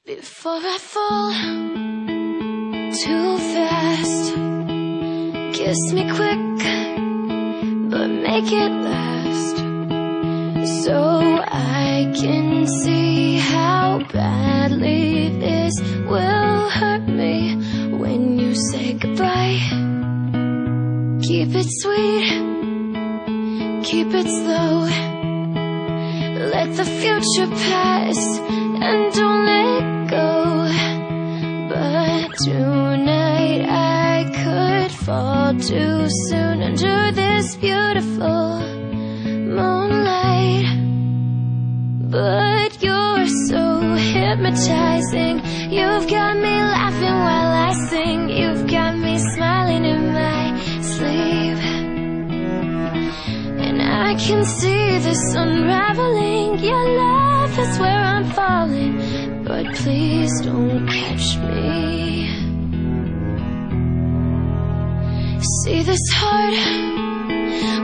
Before I fall too fast, kiss me quick, but make it last, so I can see how badly this will hurt me when you say goodbye. Keep it sweet, keep it slow. Let the future pass and too soon under this beautiful moonlight. But you're so hypnotizing. You've got me laughing while I sing. You've got me smiling in my sleep. And I can see this unraveling. Your love is where I'm falling. But please don't catch me. See, this heart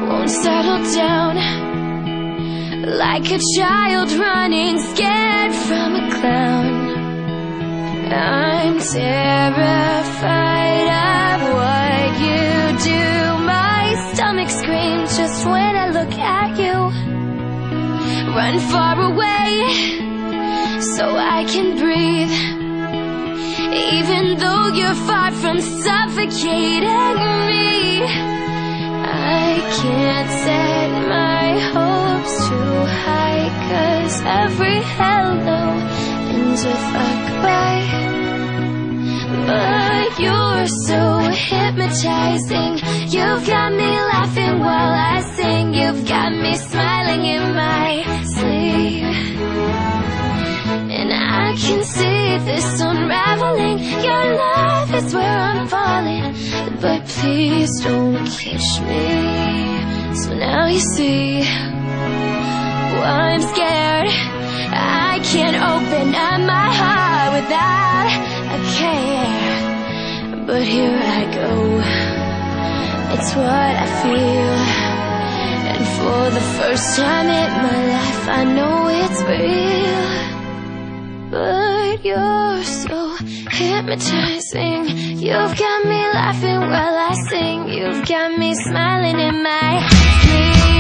won't settle down. Like a child running scared from a clown. I'm terrified of what you do. My stomach screams just when I look at you. Run far away so I can breathe. Even though you're far from suffocating Every hello ends with a goodbye. But you're so hypnotizing. You've got me laughing while I sing. You've got me smiling in my sleep. And I can see this unraveling. Your love is where I'm falling. But please don't catch me. So now you see I'm scared. I can't open up my heart without a care. But here I go. It's what I feel. And for the first time in my life, I know it's real. But you're so hypnotizing. You've got me laughing while I sing. You've got me smiling in my sleep.